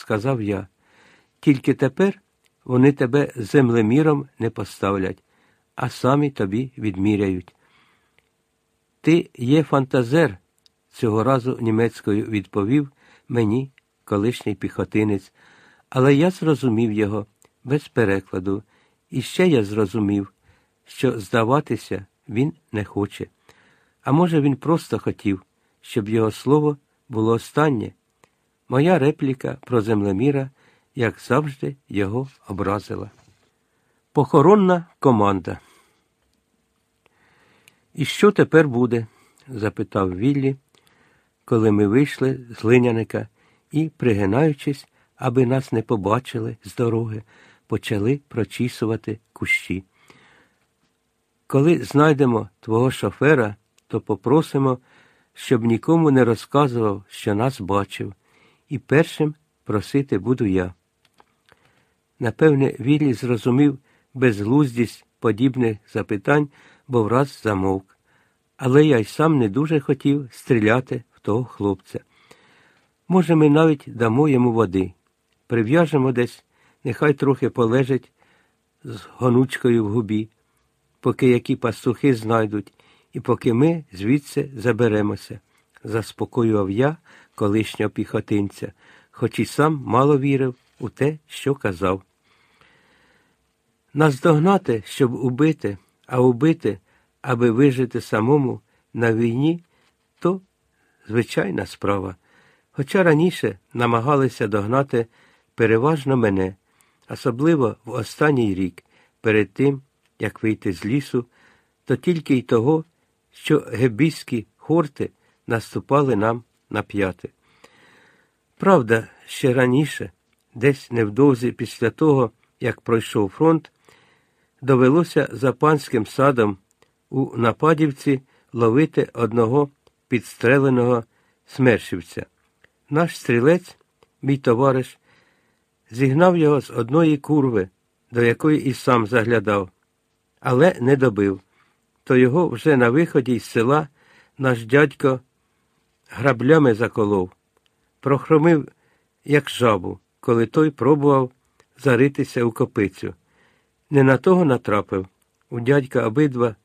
сказав я. Тільки тепер вони тебе землеміром не поставлять, а самі тобі відміряють. Ти є фантазер, цього разу німецькою відповів мені колишній піхотинець, але я зрозумів його без перекладу, і ще я зрозумів, що здаватися він не хоче. А може, він просто хотів, щоб його слово було останнє. Моя репліка про землеміра, як завжди, його образила. Похоронна команда. І що тепер буде? запитав Віллі, коли ми вийшли з линяника і, пригинаючись, аби нас не побачили з дороги, почали прочісувати кущі. Коли знайдемо твого шофера, то попросимо, щоб нікому не розказував, що нас бачив, і першим просити буду я. Напевне, Віллі зрозумів безглуздість подібних запитань, бо враз замовк. Але я й сам не дуже хотів стріляти в того хлопця. Може, ми навіть дамо йому води, прив'яжемо десь, нехай трохи полежить з гонучкою в губі, поки які пастухи знайдуть, і поки ми звідси заберемося, заспокоював я колишнього піхотинця, хоч і сам мало вірив у те, що казав. Наздогнати, щоб убити, а убити, аби вижити самому на війні, то звичайна справа. Хоча раніше намагалися догнати переважно мене, особливо в останній рік, перед тим, як вийти з лісу, то тільки й того, що гебійські хорти наступали нам на п'яти. Правда, ще раніше, десь невдовзі після того, як пройшов фронт, довелося за панським садом у Нападівці ловити одного підстреленого смершівця. Наш стрілець, мій товариш, зігнав його з одної курви, до якої і сам заглядав, але не добив. То його вже на виході з села наш дядько граблями заколов, прохромив, як жабу, коли той пробував заритися у копицю. Не на того натрапив. У дядька обидва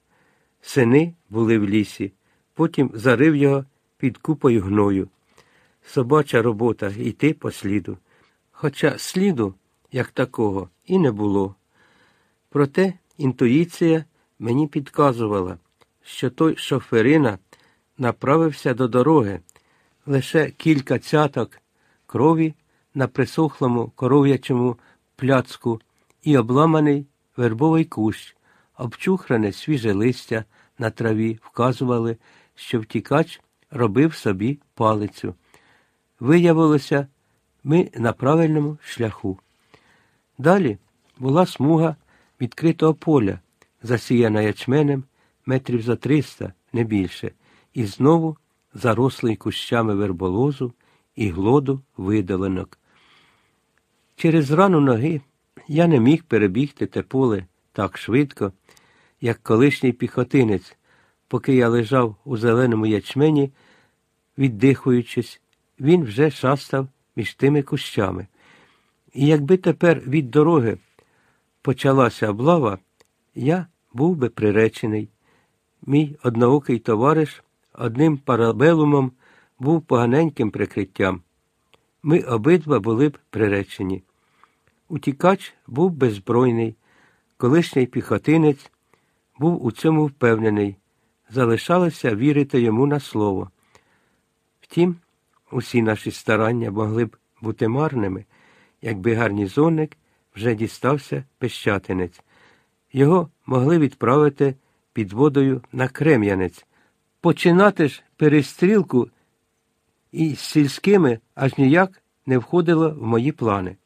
сини були в лісі, потім зарив його під купою гною. Собача робота йти по сліду. Хоча сліду, як такого, і не було. Проте інтуїція мені підказувала, що той шоферина направився до дороги, лише кілька цяток крові на присохлому коров'ячому пляцку і обламаний вербовий кущ, обчухране свіже листя на траві вказували, що втікач робив собі палицю. Виявилося, ми на правильному шляху. Далі була смуга відкритого поля, засіяна ячменем метрів за триста, не більше, і знову зарослий кущами верболозу і глоду видаленок. Через рану ноги я не міг перебігти те поле так швидко, як колишній піхотинець, поки я лежав у зеленому ячмені, віддихуючись, він вже шастав між тими кущами. І якби тепер від дороги почалася облава, я був би приречений. Мій одноокий товариш одним парабелумом був поганеньким прикриттям. Ми обидва були б приречені. Утікач був беззбройний, колишній піхотинець був у цьому впевнений, залишалося вірити йому на слово. Втім, усі наші старання могли б бути марними, якби гарнізонник вже дістався пещатинець. Його могли відправити під водою на Крем'янець. Починати ж перестрілку із сільськими аж ніяк не входило в мої плани.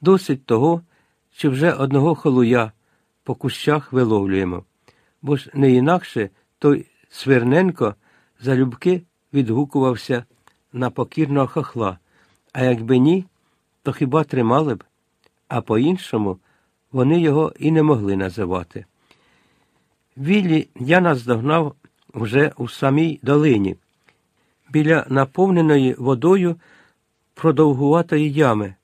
Досить того, що вже одного холуя по кущах виловлюємо, бо ж не інакше той Свирненко залюбки відгукувався на покірного хохла, а якби ні, то хіба тримали б, а по-іншому вони його і не могли називати. Віллі я наздогнав вже у самій долині, біля наповненої водою продовгуватої ями.